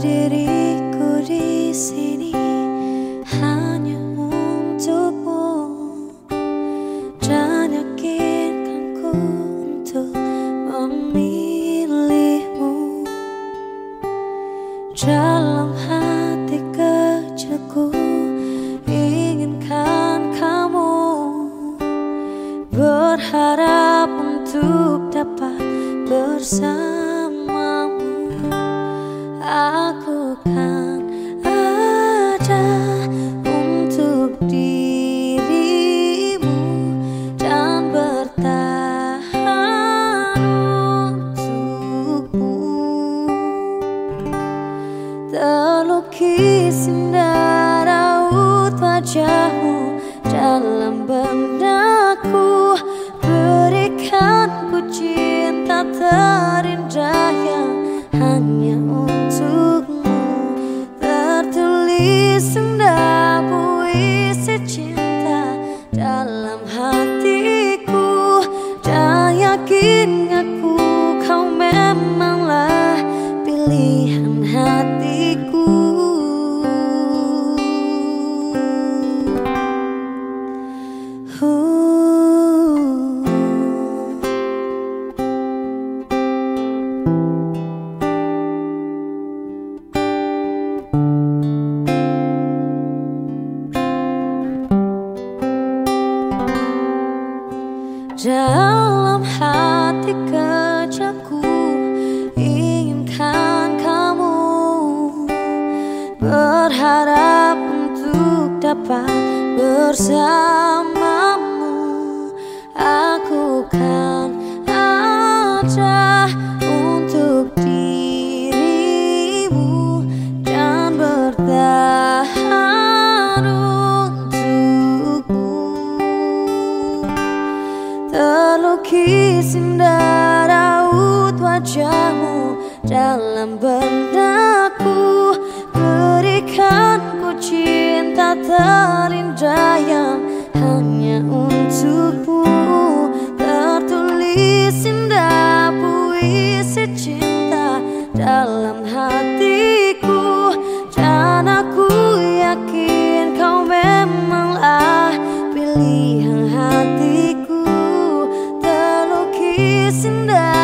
Berdiriku di sini hanya untukmu. Dan yakinkanku untuk memilihmu. Dalam hati kecilku inginkan kamu. Berharap untuk dapat bersama untuk mungkin ngaku kau memanglah pilihan hatiku. Jauh dalam hati kecilku inginkan kamu Berharap untuk dapat bersamamu. Aku kan Terlukis indah raut wajahmu dalam benakku. Berikan ku cinta terindah yang hanya untukmu. Tertulis indah puisi cinta dalam hatiku Terlukis indah